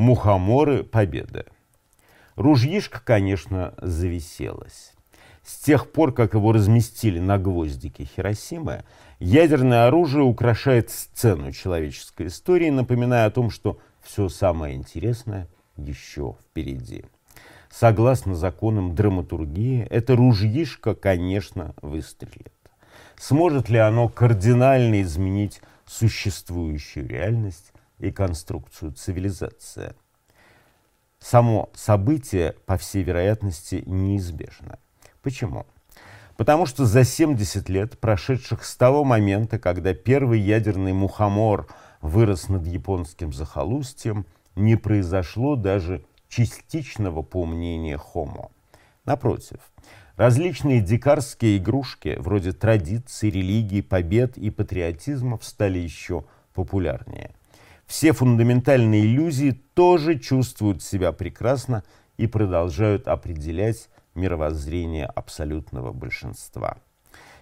Мухоморы победы. Ружьишко, конечно, зависелось. С тех пор, как его разместили на гвоздике Хиросимы, ядерное оружие украшает сцену человеческой истории, напоминая о том, что все самое интересное еще впереди. Согласно законам драматургии, это ружьишко, конечно, выстрелит. Сможет ли оно кардинально изменить существующую реальность и конструкцию цивилизации? Само событие, по всей вероятности, неизбежно. Почему? Потому что за 70 лет, прошедших с того момента, когда первый ядерный мухомор вырос над японским захолустьем, не произошло даже частичного поумнения Хомо. Напротив, различные дикарские игрушки, вроде традиций, религии, побед и патриотизмов, стали еще популярнее. Все фундаментальные иллюзии тоже чувствуют себя прекрасно и продолжают определять мировоззрение абсолютного большинства.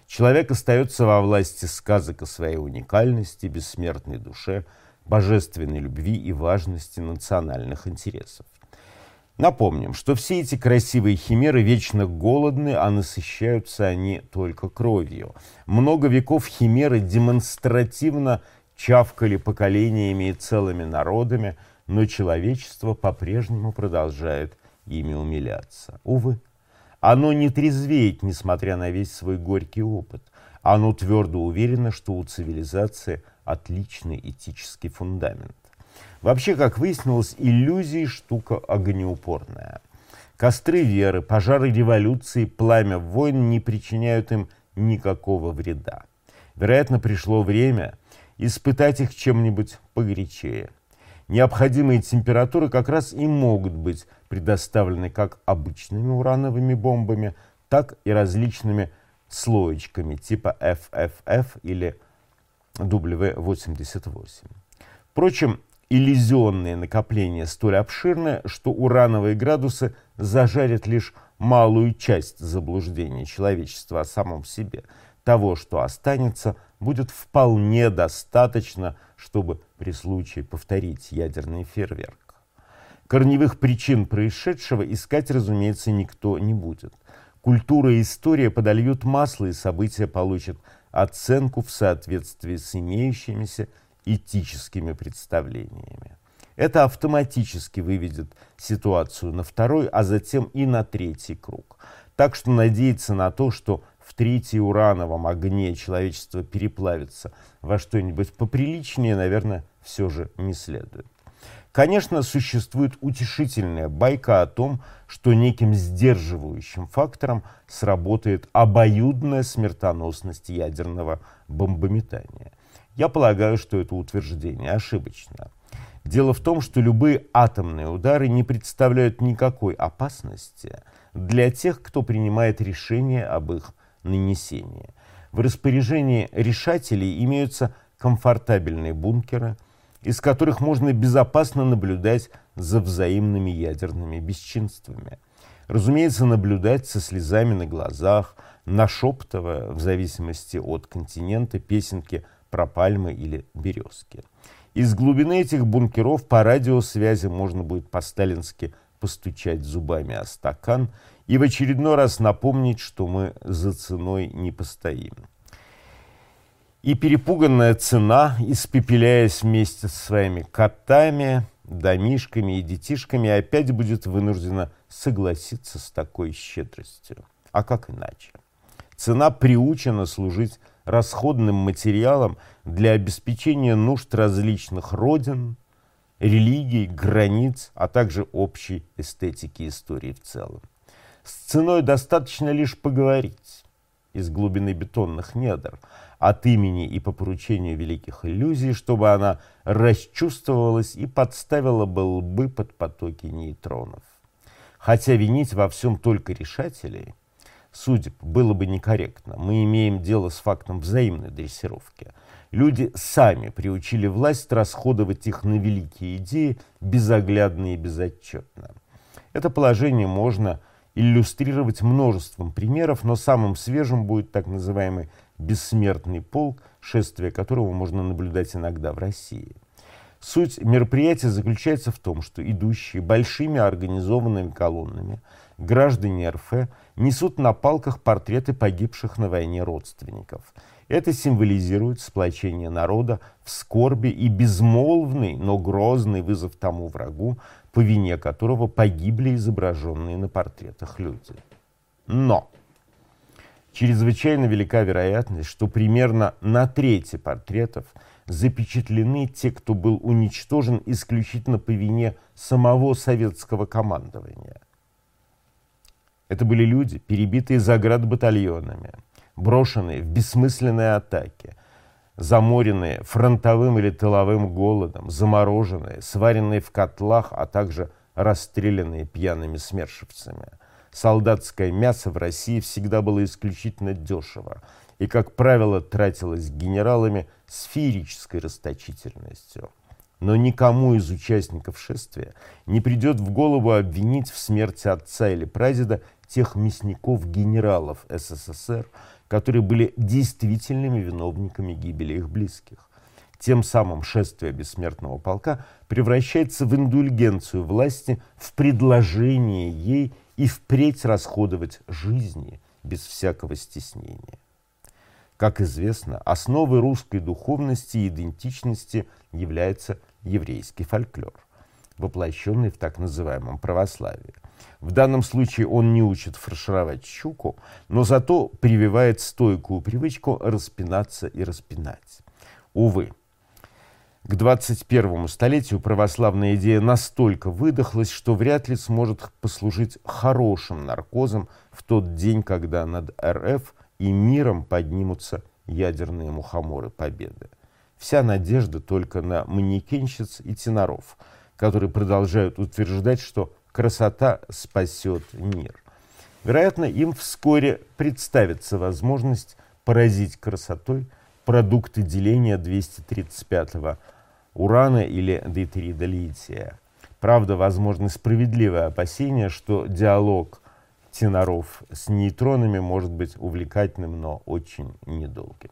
Человек остается во власти сказок о своей уникальности, бессмертной душе, божественной любви и важности национальных интересов. Напомним, что все эти красивые химеры вечно голодны, а насыщаются они только кровью. Много веков химеры демонстративно чавкали поколениями и целыми народами, но человечество по-прежнему продолжает ими умиляться. Увы, оно не трезвеет, несмотря на весь свой горький опыт. Оно твердо уверено, что у цивилизации отличный этический фундамент. Вообще, как выяснилось, иллюзии – штука огнеупорная. Костры веры, пожары революции, пламя войн не причиняют им никакого вреда. Вероятно, пришло время испытать их чем-нибудь погорячее. Необходимые температуры как раз и могут быть предоставлены как обычными урановыми бомбами, так и различными слоечками типа FFF или W88. Впрочем, иллюзионные накопления столь обширны, что урановые градусы зажарят лишь малую часть заблуждений человечества о самом себе. Того, что останется, будет вполне достаточно, чтобы при случае повторить ядерный фейерверк. Корневых причин происшедшего искать, разумеется, никто не будет. Культура и история подольют масло, и события получат оценку в соответствии с имеющимися этическими представлениями. Это автоматически выведет ситуацию на второй, а затем и на третий круг. Так что надеяться на то, что в третий урановом огне человечество переплавится во что-нибудь поприличнее, наверное, все же не следует. Конечно, существует утешительная байка о том, что неким сдерживающим фактором сработает обоюдная смертоносность ядерного бомбометания. Я полагаю, что это утверждение ошибочно. Дело в том, что любые атомные удары не представляют никакой опасности для тех, кто принимает решение об их нанесении. В распоряжении решателей имеются комфортабельные бункеры – из которых можно безопасно наблюдать за взаимными ядерными бесчинствами. Разумеется, наблюдать со слезами на глазах, нашептывая, в зависимости от континента, песенки про пальмы или березки. Из глубины этих бункеров по радиосвязи можно будет по-сталински постучать зубами о стакан и в очередной раз напомнить, что мы за ценой не постоим. И перепуганная цена, испепеляясь вместе со своими котами, домишками и детишками, опять будет вынуждена согласиться с такой щедростью. А как иначе? Цена приучена служить расходным материалом для обеспечения нужд различных родин, религий, границ, а также общей эстетики истории в целом. С ценой достаточно лишь поговорить из глубины бетонных недр – от имени и по поручению великих иллюзий, чтобы она расчувствовалась и подставила бы лбы под потоки нейтронов. Хотя винить во всем только решателей, судеб, было бы некорректно. Мы имеем дело с фактом взаимной дрессировки. Люди сами приучили власть расходовать их на великие идеи безоглядно и безотчетно. Это положение можно иллюстрировать множеством примеров, но самым свежим будет так называемый бессмертный полк, шествие которого можно наблюдать иногда в России. Суть мероприятия заключается в том, что идущие большими организованными колоннами граждане РФ несут на палках портреты погибших на войне родственников. Это символизирует сплочение народа в скорби и безмолвный, но грозный вызов тому врагу, по вине которого погибли изображенные на портретах люди. Но чрезвычайно велика вероятность, что примерно на трети портретов запечатлены те, кто был уничтожен исключительно по вине самого советского командования. Это были люди, перебитые заградбатальонами, брошенные в бессмысленные атаки, заморенные фронтовым или тыловым голодом, замороженные, сваренные в котлах, а также расстрелянные пьяными смершивцами. Солдатское мясо в России всегда было исключительно дешево и, как правило, тратилось генералами с феерической расточительностью. Но никому из участников шествия не придет в голову обвинить в смерти отца или прадеда тех мясников-генералов СССР, которые были действительными виновниками гибели их близких. Тем самым шествие бессмертного полка превращается в индульгенцию власти, в предложение ей и впредь расходовать жизни без всякого стеснения. Как известно, основой русской духовности и идентичности является еврейский фольклор, воплощенный в так называемом православии – в данном случае он не учит фаршировать щуку, но зато прививает стойкую привычку распинаться и распинать. Увы, к 21 столетию православная идея настолько выдохлась, что вряд ли сможет послужить хорошим наркозом в тот день, когда над РФ и миром поднимутся ядерные мухоморы победы. Вся надежда только на манекенщиц и теноров, которые продолжают утверждать, что красота спасет мир. Вероятно, им вскоре представится возможность поразить красотой продукты деления 235-го урана или дейтрида лития. Правда, возможно справедливое опасение, что диалог теноров с нейтронами может быть увлекательным, но очень недолгим.